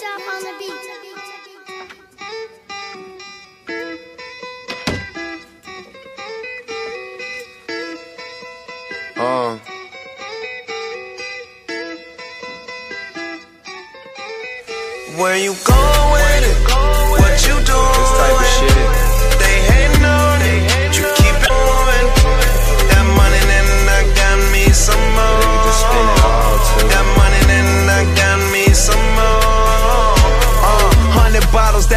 job on the beat. Uh. Where you going with it? What you doing? This type of shit.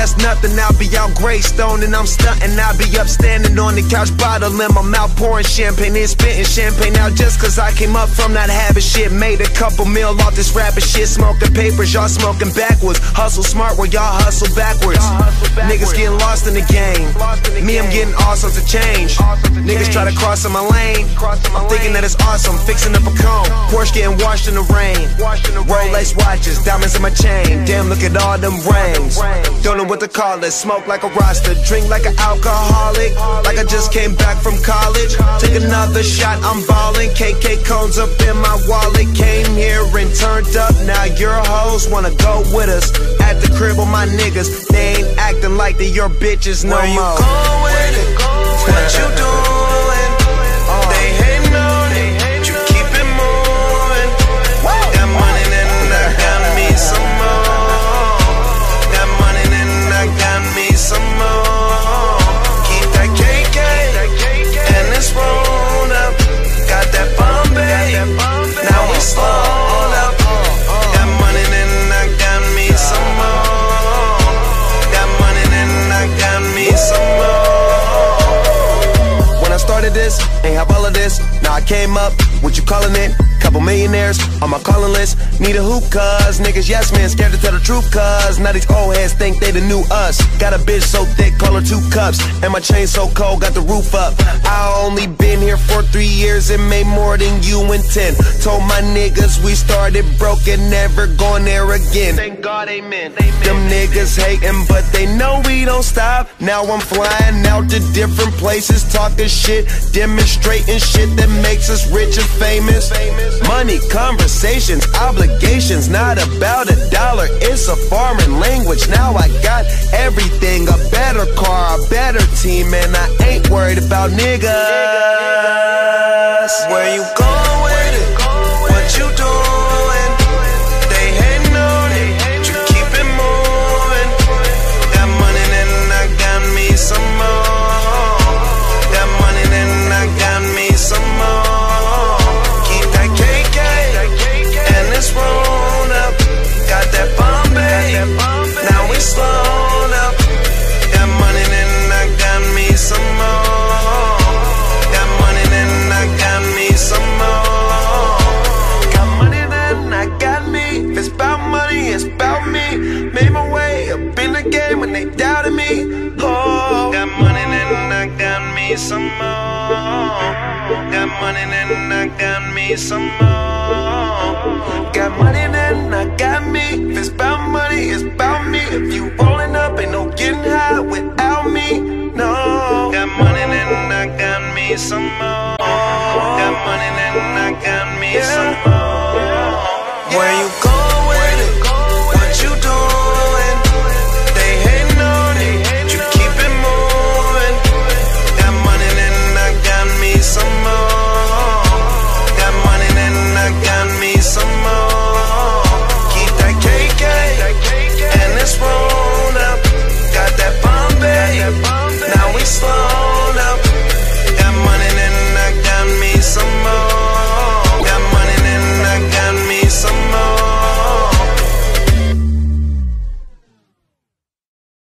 That's nothing. I'll be out Greystone and I'm stunting. I'll be up standing on the couch, bottle in my mouth, pouring champagne and spitting champagne out just cause I came up from that habit shit. Made a couple mil off this rapping shit, smoking papers, y'all smoking backwards. Hustle smart where y'all hustle backwards. Niggas getting lost in the game. Me, I'm getting all sorts of change. Niggas try to cross in my lane. I'm thinking that it's awesome, fixing up a cone. Porsche getting washed in the rain. Rolex watches, diamonds in my chain. Damn, look at all them rings. Don't know what to call it. Smoke like a roster, drink like an alcoholic. Like I just came back from college. Take another shot, I'm ballin'. KK cones up in my wallet. Came here turned up. Now your hoes wanna go with us. At the crib with my niggas. They ain't acting like they your bitches no Where you more. going ain't have all of this. Now I came up, what you calling it? Couple millionaires on my calling list. Need a hoop, cuz niggas, yes man, scared to tell the truth, cuz now these old heads think they the new us. Got a bitch so thick, call her two cups. And my chain so cold, got the roof up. I only been here for three years and made more than you in ten. Told my niggas we started broken, never going there again. Thank God, amen. Them niggas hating, but they know we don't stop. Now I'm flying out to different places, talking shit, demonstrating shit that makes us rich and famous. Money, conversations, obligations, not about a dollar. It's a foreign language. Now I got everything a better car, a better team, and I ain't worried about niggas. money, it's about me. Made my way up in the game when they doubted me. Oh, got money then I got me some more. Got money then I got me some more. Got money then I got me. If it's about money, it's about me. If you rolling up, ain't no getting high without me, no. Got money then I got me some more. Got money then I got me yeah. some more. Where you go?